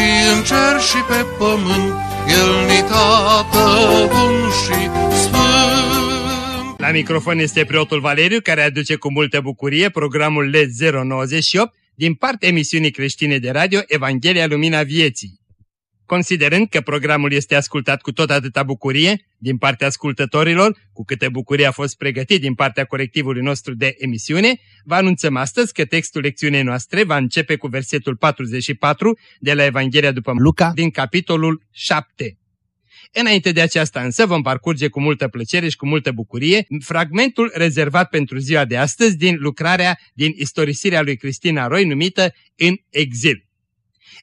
și în cer și pe pământ, El ni tată bun și sfânt. La microfon este preotul Valeriu, care aduce cu multă bucurie programul LED 098 din partea emisiunii creștine de radio Evanghelia Lumina Vieții. Considerând că programul este ascultat cu tot atâta bucurie din partea ascultătorilor, cu câtă bucurie a fost pregătit din partea colectivului nostru de emisiune, vă anunțăm astăzi că textul lecțiunii noastre va începe cu versetul 44 de la Evanghelia după Luca din capitolul 7. Înainte de aceasta însă vom parcurge cu multă plăcere și cu multă bucurie fragmentul rezervat pentru ziua de astăzi din lucrarea din istorisirea lui Cristina Roy numită În exil.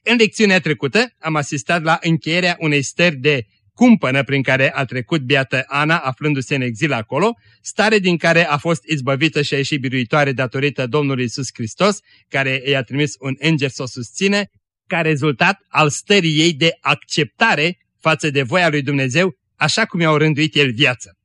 În lecțiunea trecută am asistat la încheierea unei stări de cumpănă prin care a trecut biată Ana aflându-se în exil acolo, stare din care a fost izbăvită și a ieșit biruitoare datorită Domnului Isus Hristos, care i-a trimis un înger să o susține, ca rezultat al stării ei de acceptare față de voia lui Dumnezeu, așa cum i-au rânduit el viață.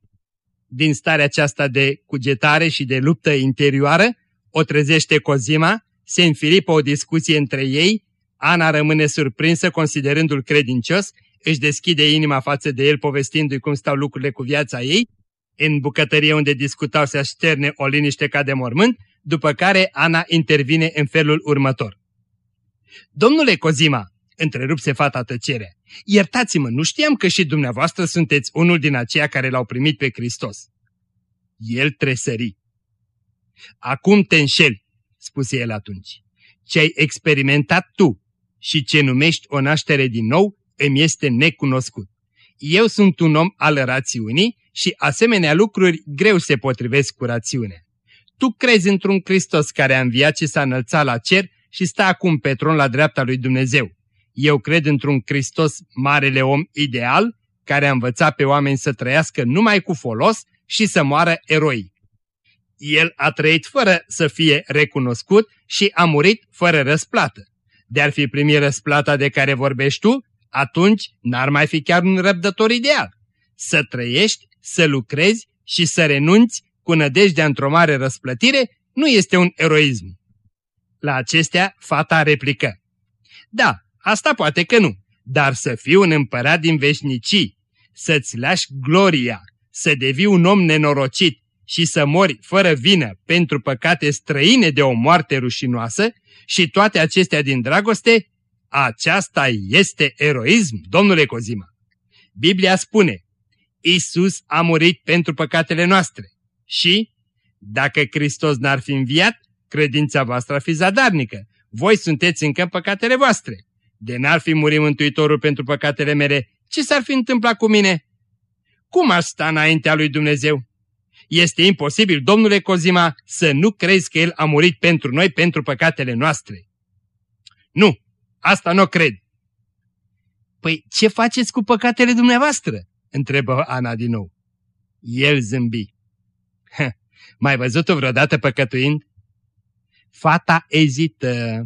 Din starea aceasta de cugetare și de luptă interioară, o trezește Cozima, se înfilipă o discuție între ei, Ana rămâne surprinsă considerându-l credincios, își deschide inima față de el povestindu-i cum stau lucrurile cu viața ei, în bucătărie unde discutau se așterne o liniște ca de mormânt, după care Ana intervine în felul următor. Domnule Cozima, întrerupse fata tăcerea, iertați-mă, nu știam că și dumneavoastră sunteți unul din aceia care l-au primit pe Hristos. El tresări. Acum te înșeli, spuse el atunci. Ce ai experimentat tu și ce numești o naștere din nou, îmi este necunoscut. Eu sunt un om al rațiunii și asemenea lucruri greu se potrivesc cu rațiunea. Tu crezi într-un Hristos care a înviat și s-a înălțat la cer și stă acum pe tron la dreapta lui Dumnezeu. Eu cred într-un Hristos marele om ideal, care a învățat pe oameni să trăiască numai cu folos și să moară eroi. El a trăit fără să fie recunoscut și a murit fără răsplată. De-ar fi primit răsplata de care vorbești tu, atunci n-ar mai fi chiar un răbdător ideal. Să trăiești, să lucrezi și să renunți cu nădejdea într-o mare răsplătire nu este un eroism. La acestea, fata replică. Da, asta poate că nu, dar să fii un împărat din veșnicii, să-ți lași gloria, să devii un om nenorocit și să mori fără vină pentru păcate străine de o moarte rușinoasă și toate acestea din dragoste, aceasta este eroism, domnule Cozima. Biblia spune, Isus a murit pentru păcatele noastre și, dacă Hristos n-ar fi înviat, credința voastră ar fi zadarnică. Voi sunteți încă păcatele voastre. De n-ar fi murit Mântuitorul pentru păcatele mele, ce s-ar fi întâmplat cu mine? Cum aș sta înaintea lui Dumnezeu? Este imposibil, domnule Cozima, să nu crezi că El a murit pentru noi, pentru păcatele noastre. Nu, asta nu cred. Păi ce faceți cu păcatele dumneavoastră? întrebă Ana din nou. El zâmbi. Mai văzut-o vreodată păcătuind? Fata ezită.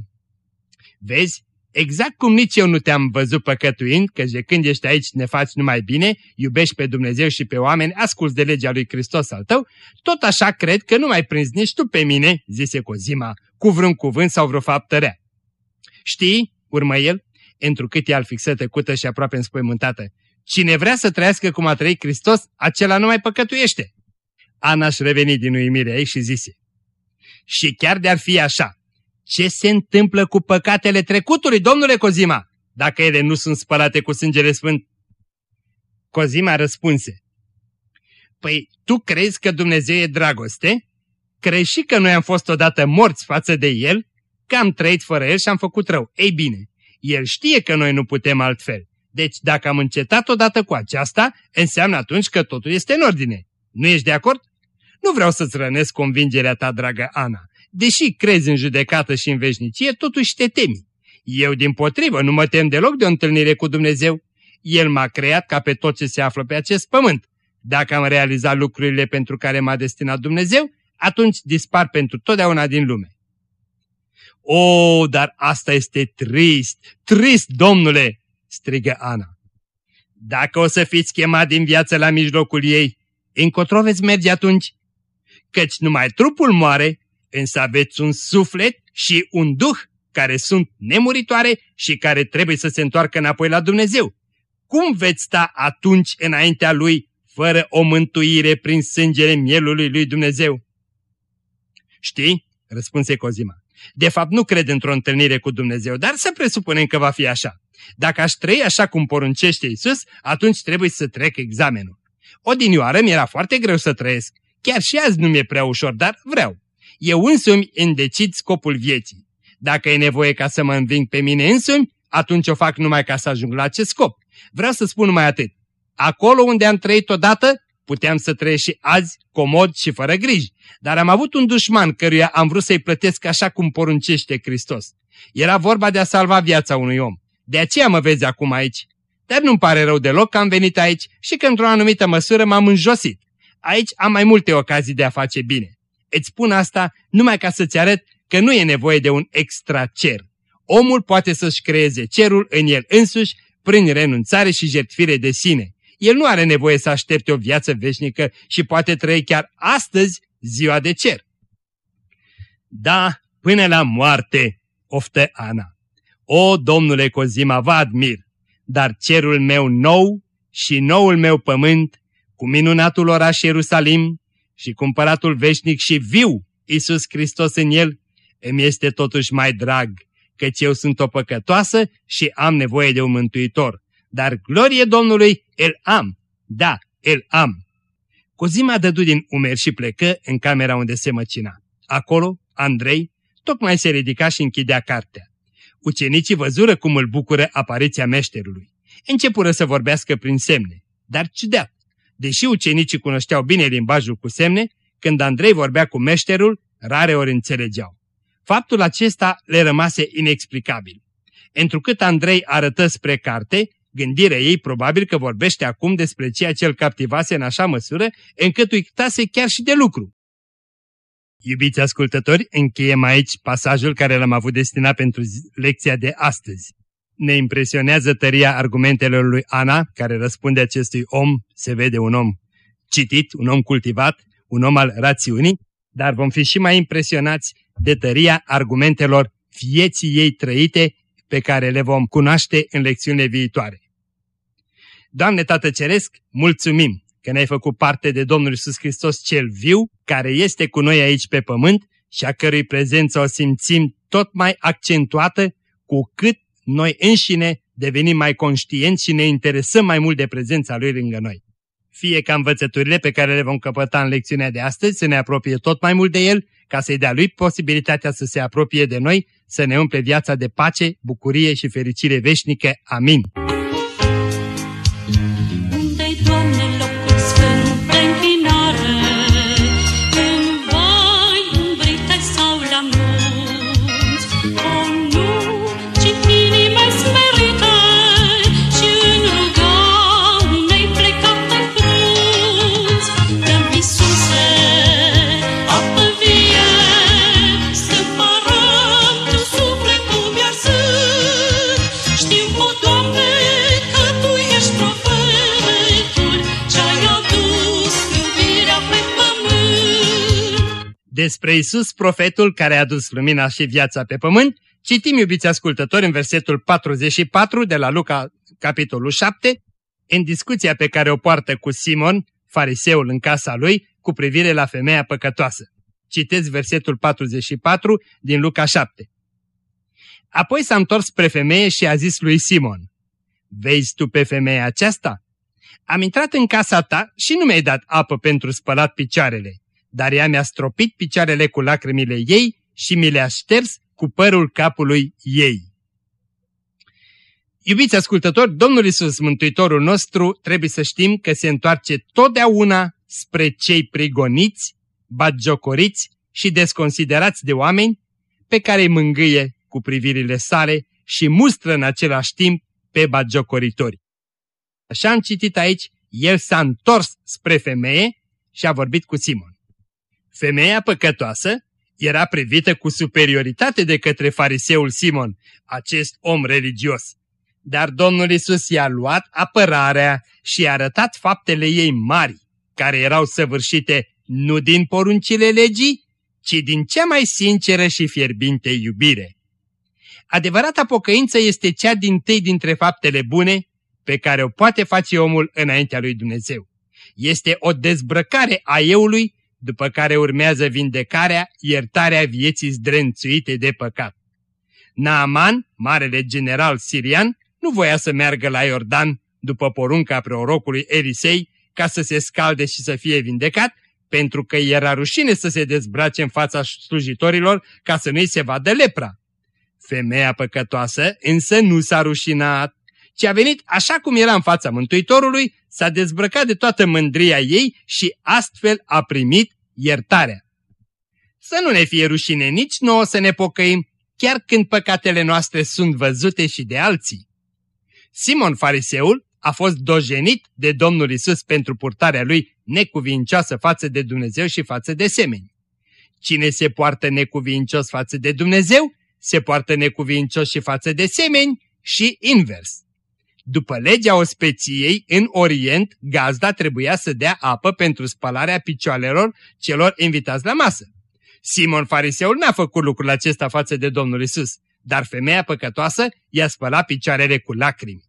Vezi, exact cum nici eu nu te-am văzut păcătuind, că de când ești aici ne faci numai bine, iubești pe Dumnezeu și pe oameni, asculți de legea lui Hristos al tău, tot așa cred că nu mai prinzi nici tu pe mine, zise Cozima, cu vreun cuvânt sau vreo faptă rea. Știi, urmă el, întrucât e al fixă tăcută și aproape înspăimântată, cine vrea să trăiască cum a trăit Hristos, acela nu mai păcătuiește. Ana își reveni din uimire ei și zise, și chiar de-ar fi așa, ce se întâmplă cu păcatele trecutului, domnule Cozima, dacă ele nu sunt spălate cu sângele sfânt? Cozima răspunse, Păi, tu crezi că Dumnezeu e dragoste? Crezi și că noi am fost odată morți față de El? Că am trăit fără El și am făcut rău. Ei bine, El știe că noi nu putem altfel. Deci dacă am încetat odată cu aceasta, înseamnă atunci că totul este în ordine. Nu ești de acord? Nu vreau să-ți rănesc convingerea ta, dragă Ana. Deși crezi în judecată și în veșnicie, totuși te temi. Eu, din potrivă, nu mă tem deloc de o întâlnire cu Dumnezeu. El m-a creat ca pe tot ce se află pe acest pământ. Dacă am realizat lucrurile pentru care m-a destinat Dumnezeu, atunci dispar pentru totdeauna din lume. O, dar asta este trist, trist, domnule, strigă Ana. Dacă o să fiți chemat din viață la mijlocul ei, încotro veți merge atunci? Căci numai trupul moare, însă aveți un suflet și un duh care sunt nemuritoare și care trebuie să se întoarcă înapoi la Dumnezeu. Cum veți sta atunci înaintea Lui fără o mântuire prin sângele mielului lui Dumnezeu? Știi? răspunse Cozima. De fapt nu cred într-o întâlnire cu Dumnezeu, dar să presupunem că va fi așa. Dacă aș trăi așa cum poruncește Iisus, atunci trebuie să trec examenul. Odinioară mi-era foarte greu să trăiesc. Chiar și azi nu mi-e prea ușor, dar vreau. Eu însumi îmi decid scopul vieții. Dacă e nevoie ca să mă înving pe mine însumi, atunci o fac numai ca să ajung la acest scop. Vreau să spun numai atât. Acolo unde am trăit odată, puteam să trăiesc și azi, comod și fără griji. Dar am avut un dușman căruia am vrut să-i plătesc așa cum poruncește Hristos. Era vorba de a salva viața unui om. De aceea mă vezi acum aici. Dar nu-mi pare rău deloc că am venit aici și că într-o anumită măsură m-am înjosit. Aici am mai multe ocazii de a face bine. Îți spun asta numai ca să-ți arăt că nu e nevoie de un extra cer. Omul poate să-și creeze cerul în el însuși prin renunțare și jertfire de sine. El nu are nevoie să aștepte o viață veșnică și poate trăi chiar astăzi ziua de cer. Da, până la moarte, oftă Ana. O, domnule Cozima, vă admir, dar cerul meu nou și noul meu pământ, cu minunatul oraș Ierusalim și cumpăratul veșnic și viu, Iisus Hristos în el, îmi este totuși mai drag, căci eu sunt o păcătoasă și am nevoie de un mântuitor. Dar glorie Domnului, îl am, da, îl am. Cozima dădu din umeri și plecă în camera unde se măcina. Acolo, Andrei, tocmai se ridica și închidea cartea. Ucenicii văzură cum îl bucură apariția meșterului. Începură să vorbească prin semne, dar ciudat. Deși ucenicii cunoșteau bine limbajul cu semne, când Andrei vorbea cu meșterul, rare ori înțelegeau. Faptul acesta le rămase inexplicabil. Întrucât Andrei arătă spre carte, gândirea ei probabil că vorbește acum despre ceea ce îl captivase în așa măsură încât uitase chiar și de lucru. Iubiți ascultători, încheiem aici pasajul care l-am avut destinat pentru lecția de astăzi. Ne impresionează tăria argumentelor lui Ana, care răspunde acestui om, se vede un om citit, un om cultivat, un om al rațiunii, dar vom fi și mai impresionați de tăria argumentelor vieții ei trăite pe care le vom cunoaște în lecțiunile viitoare. Doamne Tată Ceresc, mulțumim că ne-ai făcut parte de Domnul Iisus Hristos cel viu, care este cu noi aici pe pământ și a cărui prezență o simțim tot mai accentuată cu cât noi înșine devenim mai conștienți și ne interesăm mai mult de prezența Lui lângă noi. Fie ca învățăturile pe care le vom căpăta în lecțiunea de astăzi să ne apropie tot mai mult de El, ca să-i dea Lui posibilitatea să se apropie de noi, să ne umple viața de pace, bucurie și fericire veșnică. Amin. Despre Isus, profetul care a dus lumina și viața pe pământ, citim, iubiți ascultători, în versetul 44 de la Luca, capitolul 7, în discuția pe care o poartă cu Simon, fariseul în casa lui, cu privire la femeia păcătoasă. Citez versetul 44 din Luca 7. Apoi s-a întors spre femeie și a zis lui Simon, Vezi tu pe femeia aceasta? Am intrat în casa ta și nu mi-ai dat apă pentru spălat picioarele dar ea mi-a stropit picioarele cu lacrimile ei și mi le-a șters cu părul capului ei. Iubiți ascultători, Domnul Isus, Mântuitorul nostru, trebuie să știm că se întoarce totdeauna spre cei prigoniți, batjocoriți și desconsiderați de oameni, pe care îi mângâie cu privirile sale și mustră în același timp pe bagiocoritori. Așa am citit aici, el s-a întors spre femeie și a vorbit cu Simon. Femeia păcătoasă era privită cu superioritate de către fariseul Simon, acest om religios. Dar Domnul Isus i-a luat apărarea și a arătat faptele ei mari, care erau săvârșite nu din poruncile legii, ci din cea mai sinceră și fierbinte iubire. Adevărata pocăință este cea din tâi dintre faptele bune pe care o poate face omul înaintea lui Dumnezeu. Este o dezbrăcare a eului, după care urmează vindecarea, iertarea vieții zdrențuite de păcat. Naaman, marele general sirian, nu voia să meargă la Iordan după porunca prorocului Elisei ca să se scalde și să fie vindecat, pentru că era rușine să se dezbrace în fața slujitorilor ca să nu-i se vadă lepra. Femeia păcătoasă însă nu s-a rușinat, ci a venit așa cum era în fața Mântuitorului, s-a dezbrăcat de toată mândria ei și astfel a primit iertarea. Să nu ne fie rușine nici nouă să ne pocăim, chiar când păcatele noastre sunt văzute și de alții. Simon Fariseul a fost dojenit de Domnul Isus pentru purtarea lui necuvincioasă față de Dumnezeu și față de semeni. Cine se poartă necuvincios față de Dumnezeu, se poartă necuvincios și față de semeni și invers. După legea ospeției, în Orient, gazda trebuia să dea apă pentru spălarea picioarelor celor invitați la masă. Simon fariseul n-a făcut lucrul acesta față de Domnul Isus, dar femeia păcătoasă i-a spălat picioarele cu lacrimi.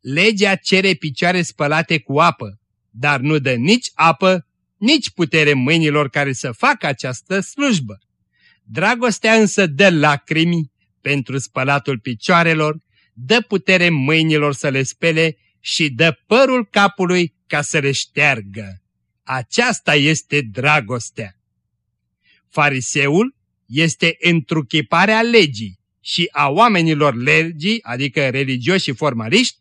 Legea cere picioare spălate cu apă, dar nu dă nici apă, nici putere mâinilor care să facă această slujbă. Dragostea însă dă lacrimi pentru spălatul picioarelor, dă putere mâinilor să le spele și dă părul capului ca să le șteargă. Aceasta este dragostea. Fariseul este întruchiparea legii și a oamenilor legii, adică religioși și formaliști,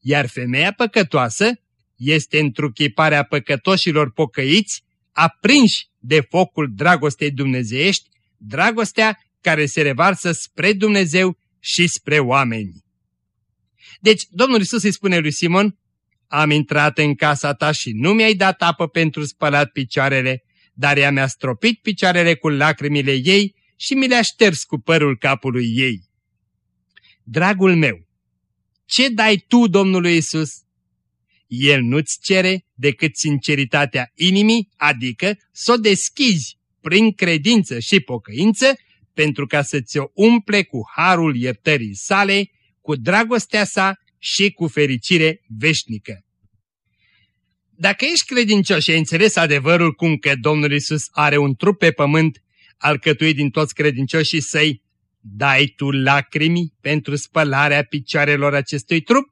iar femeia păcătoasă este întruchiparea păcătoșilor pocăiți, aprinși de focul dragostei dumnezeiești, dragostea care se revarsă spre Dumnezeu și spre oameni. Deci Domnul Isus îi spune lui Simon, am intrat în casa ta și nu mi-ai dat apă pentru spălat picioarele, dar ea mi-a stropit picioarele cu lacrimile ei și mi le-a șters cu părul capului ei. Dragul meu, ce dai tu Domnului Isus? El nu-ți cere decât sinceritatea inimii, adică să o deschizi prin credință și pocăință, pentru ca să ți-o umple cu harul iertării sale, cu dragostea sa și cu fericire veșnică. Dacă ești credincios și ai înțeles adevărul cum că Domnul Isus are un trup pe pământ alcătuit din toți credincioșii săi, dai tu lacrimi pentru spălarea picioarelor acestui trup?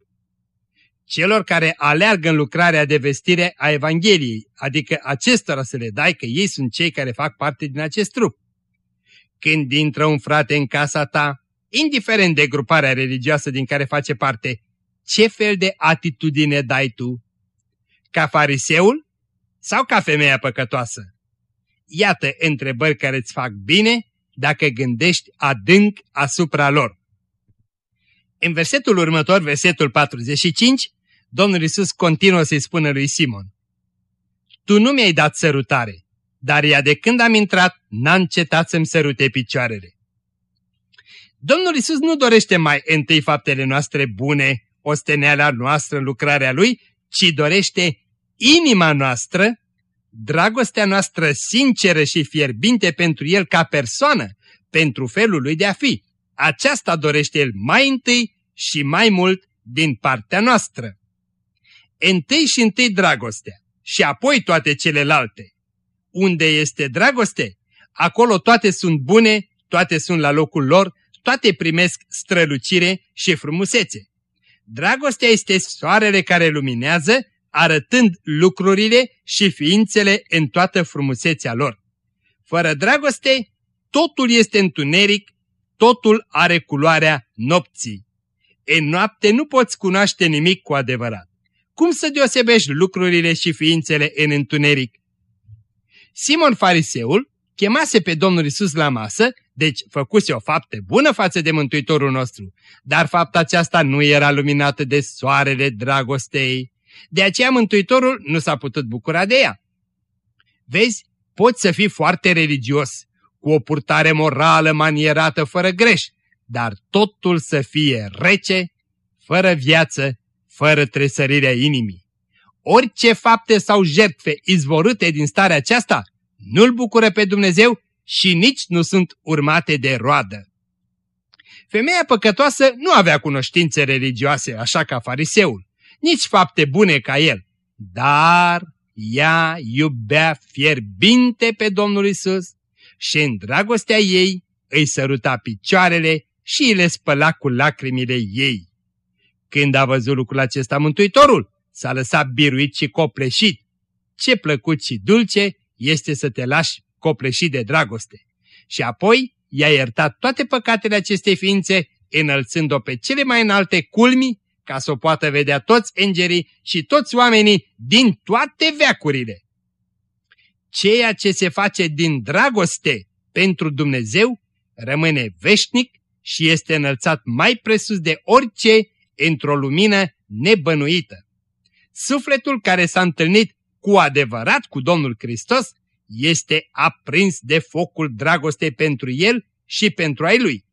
Celor care aleargă în lucrarea de vestire a Evangheliei, adică acestora să le dai că ei sunt cei care fac parte din acest trup. Când intră un frate în casa ta, indiferent de gruparea religioasă din care face parte, ce fel de atitudine dai tu? Ca fariseul sau ca femeia păcătoasă? Iată întrebări care îți fac bine dacă gândești adânc asupra lor. În versetul următor, versetul 45, Domnul Isus continuă să-i spună lui Simon, Tu nu mi-ai dat sărutare, dar ea de când am intrat n-a încetat să-mi sărute picioarele. Domnul Isus nu dorește mai întâi faptele noastre bune, osteneala noastră, lucrarea Lui, ci dorește inima noastră, dragostea noastră sinceră și fierbinte pentru El ca persoană, pentru felul Lui de a fi. Aceasta dorește El mai întâi și mai mult din partea noastră. Întâi și întâi dragostea și apoi toate celelalte. Unde este dragoste? Acolo toate sunt bune, toate sunt la locul lor, toate primesc strălucire și frumusețe. Dragostea este soarele care luminează, arătând lucrurile și ființele în toată frumusețea lor. Fără dragoste, totul este întuneric, totul are culoarea nopții. În noapte nu poți cunoaște nimic cu adevărat. Cum să deosebești lucrurile și ființele în întuneric? Simon Fariseul chemase pe Domnul Isus la masă Deci făcuse o faptă bună față de Mântuitorul nostru, dar fapta aceasta nu era luminată de soarele dragostei. De aceea Mântuitorul nu s-a putut bucura de ea. Vezi, poți să fii foarte religios, cu o purtare morală manierată fără greș, dar totul să fie rece, fără viață, fără tresărirea inimii. Orice fapte sau jertfe izvorâte din starea aceasta nu-L bucură pe Dumnezeu și nici nu sunt urmate de roadă. Femeia păcătoasă nu avea cunoștințe religioase, așa ca fariseul, nici fapte bune ca el, dar ea iubea fierbinte pe Domnul Isus și în dragostea ei îi săruta picioarele și le spăla cu lacrimile ei. Când a văzut lucrul acesta Mântuitorul, s-a lăsat biruit și copleșit. Ce plăcut și dulce este să te lași copleșit de dragoste. Și apoi i-a iertat toate păcatele acestei ființe, înălțând-o pe cele mai înalte culmi, ca să o poată vedea toți îngerii și toți oamenii din toate veacurile. Ceea ce se face din dragoste pentru Dumnezeu rămâne veșnic și este înălțat mai presus de orice într-o lumină nebănuită. Sufletul care s-a întâlnit cu adevărat cu Domnul Hristos este aprins de focul dragostei pentru El și pentru ai Lui.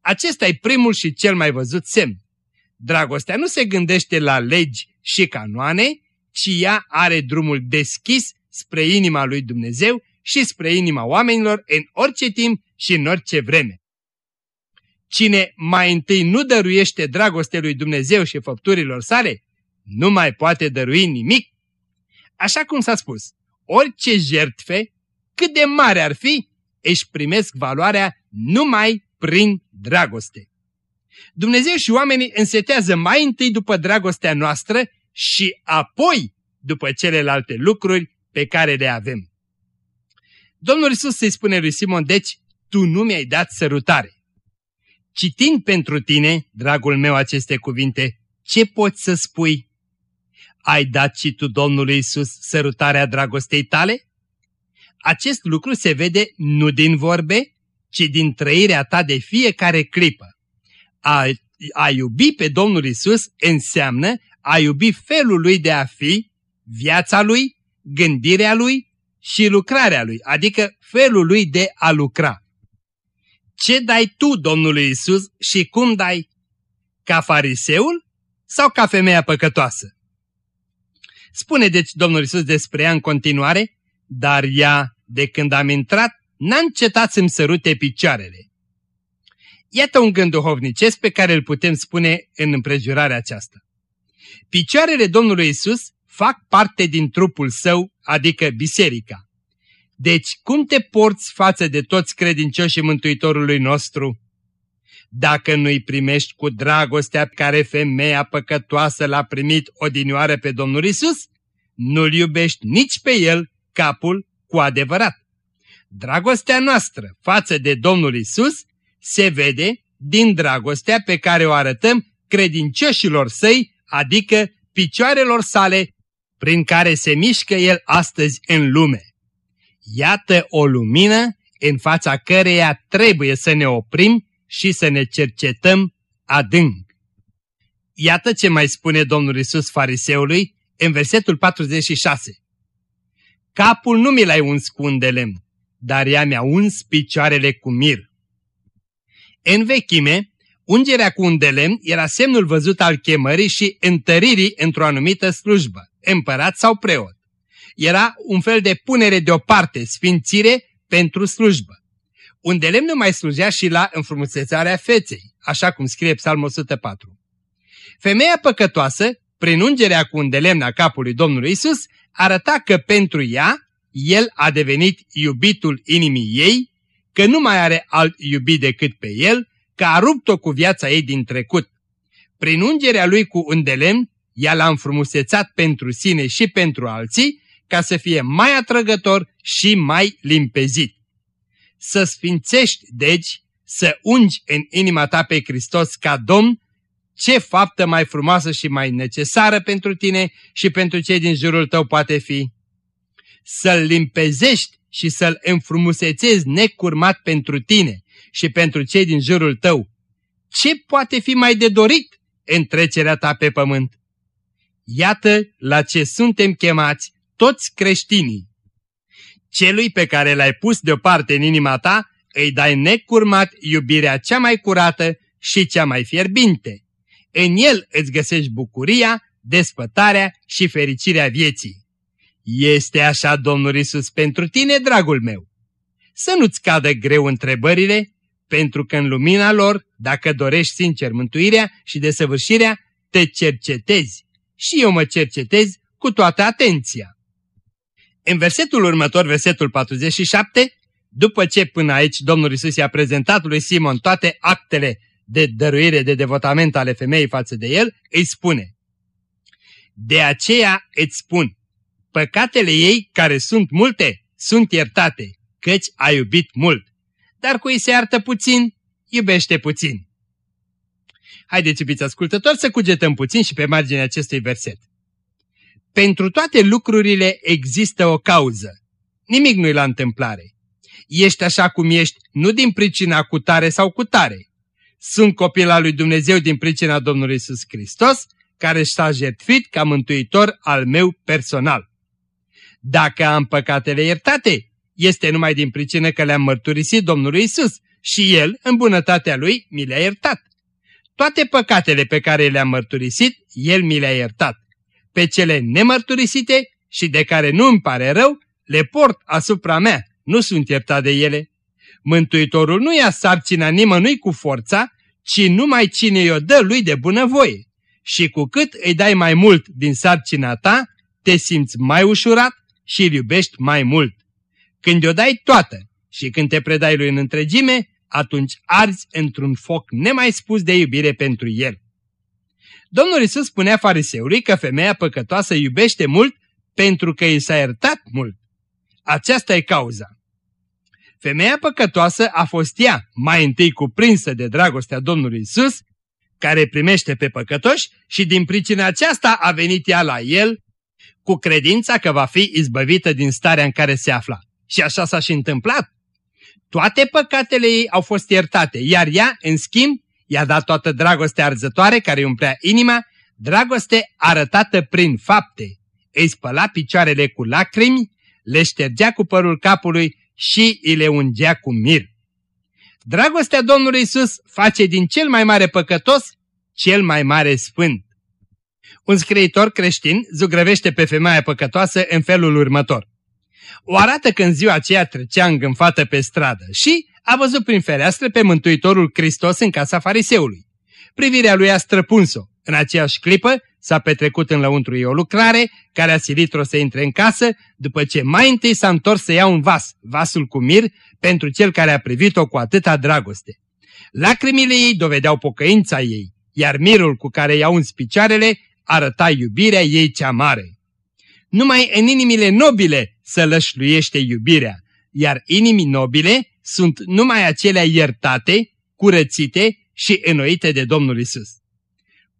Acesta e primul și cel mai văzut semn. Dragostea nu se gândește la legi și canoane, ci ea are drumul deschis spre inima lui Dumnezeu și spre inima oamenilor în orice timp și în orice vreme. Cine mai întâi nu dăruiește dragoste lui Dumnezeu și făpturilor sale, nu mai poate dărui nimic. Așa cum s-a spus, orice jertfe, cât de mare ar fi, își primesc valoarea numai prin dragoste. Dumnezeu și oamenii însetează mai întâi după dragostea noastră și apoi după celelalte lucruri pe care le avem. Domnul Isus îi spune lui Simon, deci, tu nu mi-ai dat sărutare. Citind pentru tine, dragul meu, aceste cuvinte, ce poți să spui? Ai dat și tu Domnului Isus sărutarea dragostei tale? Acest lucru se vede nu din vorbe, ci din trăirea ta de fiecare clipă. A, a iubi pe Domnul Isus înseamnă a iubi felul lui de a fi, viața lui, gândirea lui și lucrarea lui, adică felul lui de a lucra. Ce dai tu Domnului Isus și cum dai? Ca fariseul sau ca femeia păcătoasă? Spune deci Domnul Isus despre ea în continuare, dar ea, de când am intrat, n-a încetat să-mi sărute picioarele. Iată un gând duhovnicesc pe care îl putem spune în împrejurarea aceasta. Picioarele Domnului Isus fac parte din trupul său, adică biserica. Deci, cum te porți față de toți credincioșii Mântuitorului nostru? Dacă nu-i primești cu dragostea care femeia păcătoasă l-a primit odinioară pe Domnul Isus, nu-l iubești nici pe el, capul, cu adevărat. Dragostea noastră față de Domnul Isus se vede din dragostea pe care o arătăm credincioșilor săi, adică picioarelor sale, prin care se mișcă el astăzi în lume. Iată o lumină în fața căreia trebuie să ne oprim și să ne cercetăm adânc. Iată ce mai spune Domnul Isus fariseului în versetul 46. Capul nu mi l-ai uns cu un de lemn, dar ea mi-a uns picioarele cu mir. În vechime, ungerea cu un de lemn era semnul văzut al chemării și întăririi într-o anumită slujbă, împărat sau preot era un fel de punere deoparte, sfințire pentru slujbă. Un de lemn nu mai slujea și la înfrumusețarea feței, așa cum scrie Psalmul 104. Femeia păcătoasă, prin ungerea cu un de lemn a capului Domnului Isus, arăta că pentru ea, el a devenit iubitul inimii ei, că nu mai are alt iubit decât pe el, că a rupt-o cu viața ei din trecut. Prin ungerea lui cu un de lemn, ea l-a înfrumusețat pentru sine și pentru alții ca să fie mai atrăgător și mai limpezit. Să sfințești, deci, să ungi în inima ta pe Hristos ca Domn, ce faptă mai frumoasă și mai necesară pentru tine și pentru cei din jurul tău poate fi? Să-L limpezești și să-l înfrumusețezi necurmat pentru tine și pentru cei din jurul tău, ce poate fi mai de dorit în trecerea ta pe pământ? Iată la ce suntem chemați toți creștinii. Celui pe care l-ai pus deoparte în inima ta, îi dai necurmat iubirea cea mai curată și cea mai fierbinte. În el îți găsești bucuria, despătarea și fericirea vieții. Este așa Domnul Isus pentru tine, dragul meu. Să nu-ți cadă greu întrebările, pentru că în lumina lor, dacă dorești sincer mântuirea și desăvârșirea, te cercetezi. Și eu mă cercetez cu toată atenția. În versetul următor, versetul 47, după ce până aici Domnul Isus i-a prezentat lui Simon toate actele de dăruire, de devotament ale femeii față de el, îi spune De aceea îți spun, păcatele ei, care sunt multe, sunt iertate, căci a iubit mult. Dar cui se iartă puțin, iubește puțin. Haideți, iubiți ascultători, să cugetăm puțin și pe marginea acestui verset. Pentru toate lucrurile există o cauză. Nimic nu-i la întâmplare. Ești așa cum ești, nu din pricina cu tare sau cu tare. Sunt copil al lui Dumnezeu din pricina Domnului Isus Hristos, care s-a jertfit ca mântuitor al meu personal. Dacă am păcatele iertate, este numai din pricină că le-am mărturisit Domnului Isus și El, în bunătatea Lui, mi le-a iertat. Toate păcatele pe care le-am mărturisit, El mi le-a iertat. Pe cele nemărturisite și de care nu îmi pare rău, le port asupra mea, nu sunt iertat de ele. Mântuitorul nu ia sarcina nimănui cu forța, ci numai cine i-o dă lui de bunăvoie. Și cu cât îi dai mai mult din sarcina ta, te simți mai ușurat și îl iubești mai mult. Când o dai toată și când te predai lui în întregime, atunci arzi într-un foc nemai spus de iubire pentru el. Domnul Isus spunea fariseului că femeia păcătoasă iubește mult pentru că i s-a iertat mult. Aceasta e cauza. Femeia păcătoasă a fost ea mai întâi cuprinsă de dragostea Domnului Isus, care primește pe păcătoși și din pricina aceasta a venit ea la el cu credința că va fi izbăvită din starea în care se afla. Și așa s-a și întâmplat. Toate păcatele ei au fost iertate, iar ea, în schimb, i-a dat toată dragostea arzătoare care îi umplea inima, dragoste arătată prin fapte. Îi spăla picioarele cu lacrimi, le ștergea cu părul capului și îi le ungea cu mir. Dragostea Domnului Isus face din cel mai mare păcătos cel mai mare sfânt. Un scriitor creștin zugrăvește pe femeia păcătoasă în felul următor. O arată când ziua aceea trecea îngânfată pe stradă și a văzut prin fereastră pe Mântuitorul Hristos în casa fariseului. Privirea lui a străpuns-o. În aceeași clipă s-a petrecut în lăuntru ei o lucrare care a silit-o să intre în casă, după ce mai întâi s-a întors să ia un vas, vasul cu mir, pentru cel care a privit-o cu atâta dragoste. Lacrimile ei dovedeau pocăința ei, iar mirul cu care i-au uns picioarele arăta iubirea ei cea mare. Numai în inimile nobile să lășluiește iubirea, iar inimii nobile sunt numai acelea iertate, curățite și înnoite de Domnul Isus.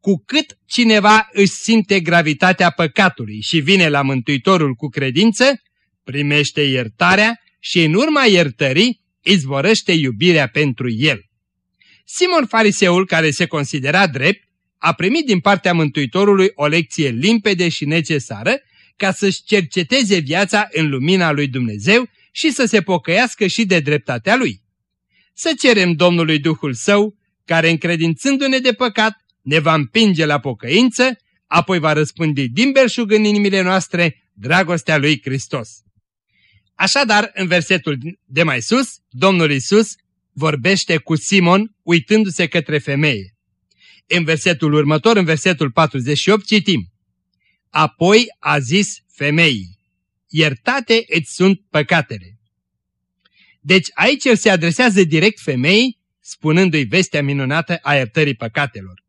Cu cât cineva își simte gravitatea păcatului și vine la Mântuitorul cu credință, primește iertarea și în urma iertării izvorăște iubirea pentru el. Simon Fariseul, care se considera drept, a primit din partea Mântuitorului o lecție limpede și necesară ca să-și cerceteze viața în lumina lui Dumnezeu și să se pocăiască și de dreptatea lui. Să cerem Domnului Duhul Său, care încredințându-ne de păcat, ne va împinge la pocăință, apoi va răspândi din belșug în inimile noastre dragostea lui Hristos. Așadar, în versetul de mai sus, Domnul Isus vorbește cu Simon uitându-se către femeie. În versetul următor, în versetul 48, citim. Apoi a zis femeii, iertate îți sunt păcatele. Deci aici el se adresează direct femeii, spunându-i vestea minunată a iertării păcatelor.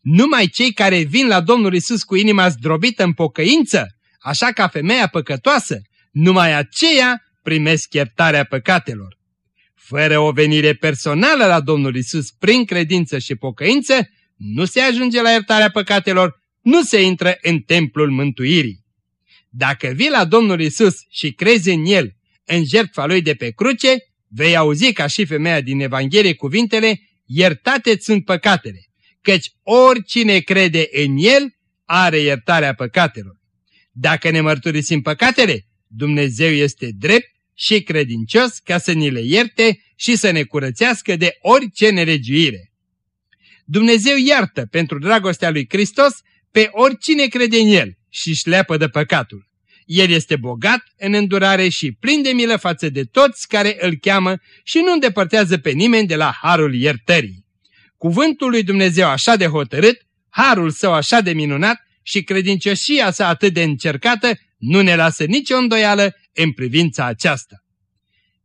Numai cei care vin la Domnul Isus cu inima zdrobită în pocăință, așa ca femeia păcătoasă, numai aceia primesc iertarea păcatelor. Fără o venire personală la Domnul Isus prin credință și pocăință, nu se ajunge la iertarea păcatelor, nu se intră în templul mântuirii. Dacă vii la Domnul Isus și crezi în El, în jertfa lui de pe cruce, vei auzi ca și femeia din Evanghelie cuvintele, iertate sunt păcatele, căci oricine crede în el are iertarea păcatelor. Dacă ne mărturisim păcatele, Dumnezeu este drept și credincios ca să ni le ierte și să ne curățească de orice nelegiuire. Dumnezeu iartă pentru dragostea lui Hristos pe oricine crede în El și își șleapă de păcatul. El este bogat în îndurare și plin de milă față de toți care îl cheamă și nu îndepărtează pe nimeni de la harul iertării. Cuvântul lui Dumnezeu așa de hotărât, harul său așa de minunat și credincioșia sa atât de încercată nu ne lasă nicio îndoială în privința aceasta.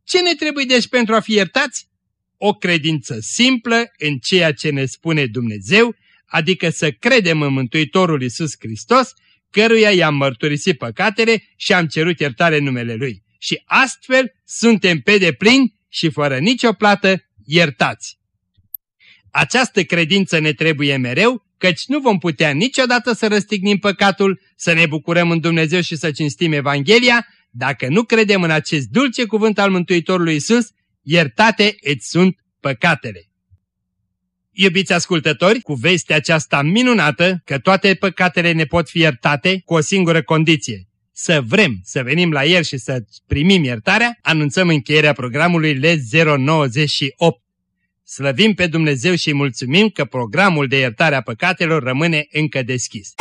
Ce ne trebuie deci pentru a fi iertați? O credință simplă în ceea ce ne spune Dumnezeu, adică să credem în Mântuitorul Iisus Hristos, căruia i-am mărturisit păcatele și am cerut iertare în numele Lui. Și astfel suntem pe deplin și fără nicio plată iertați. Această credință ne trebuie mereu, căci nu vom putea niciodată să răstignim păcatul, să ne bucurăm în Dumnezeu și să cinstim Evanghelia, dacă nu credem în acest dulce cuvânt al Mântuitorului Isus, iertate îți sunt păcatele. Iubiți ascultători, cu vestea aceasta minunată că toate păcatele ne pot fi iertate cu o singură condiție. Să vrem să venim la El și să primim iertarea, anunțăm încheierea programului L098. Slăvim pe Dumnezeu și mulțumim că programul de iertare a păcatelor rămâne încă deschis.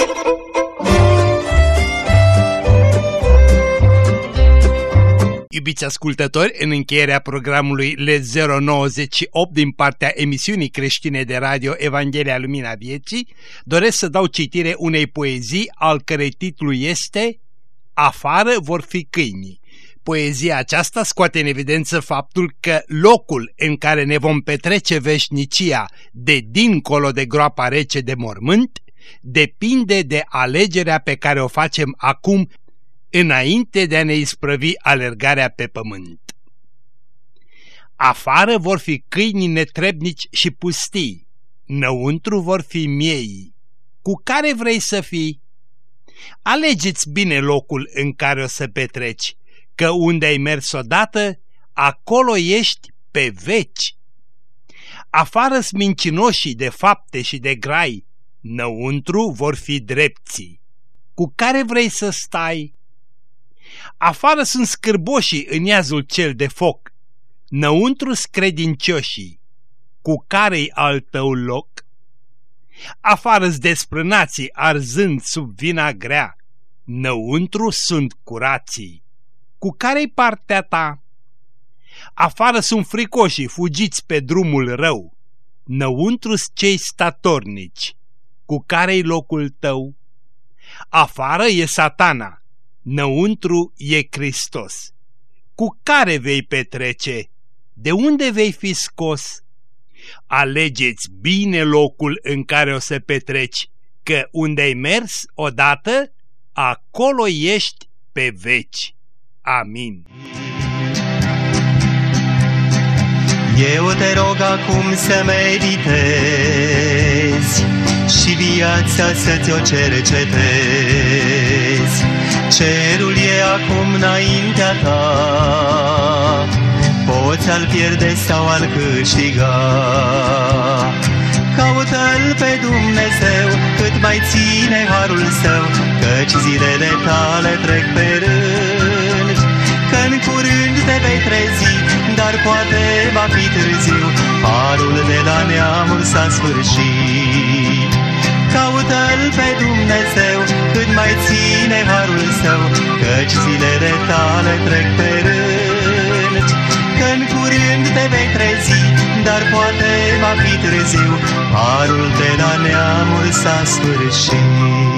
Iubiți ascultători, în încheierea programului L098 din partea emisiunii creștine de radio Evanghelia Lumina Vieții, doresc să dau citire unei poezii al cărei titlu este Afară vor fi câinii. Poezia aceasta scoate în evidență faptul că locul în care ne vom petrece veșnicia de dincolo de groapa rece de mormânt depinde de alegerea pe care o facem acum înainte de a ne isprăvi alergarea pe pământ. Afară vor fi câinii netrebnici și pustii, înăuntru vor fi miei. Cu care vrei să fii? Alegeți bine locul în care o să petreci, că unde ai mers odată, acolo ești pe veci. Afară smincinoșii de fapte și de grai, înăuntru vor fi drepții. Cu care vrei să stai? Afară sunt scârboșii în iazul cel de foc, înăuntru scredincioșii, cu care-i al tău loc? Afară-s desprânații arzând sub vina grea, înăuntru sunt curații, cu care-i partea ta? Afară sunt fricoșii fugiți pe drumul rău, înăuntru cei statornici, cu care-i locul tău? Afară e satana, Năuntru e Hristos. Cu care vei petrece? De unde vei fi scos? Alegeți bine locul în care o să petreci, că unde ai mers odată, acolo ești pe veci. Amin. Eu te rog acum să meditezi și viața să ți-o cercetezi Cerul e acum înaintea ta, poți al pierde sau al câștiga. Caută-L pe Dumnezeu cât mai ține harul său, căci zilele tale trec pe rând. că curând te vei trezi, dar poate va fi târziu, harul de la neamul s-a sfârșit. Caută-L pe Dumnezeu cât mai ține harul său, căci zilele tale trec pe rând. Că-n curând te vei trezi, dar poate va fi târziu, harul de la neamuri s-a sfârșit.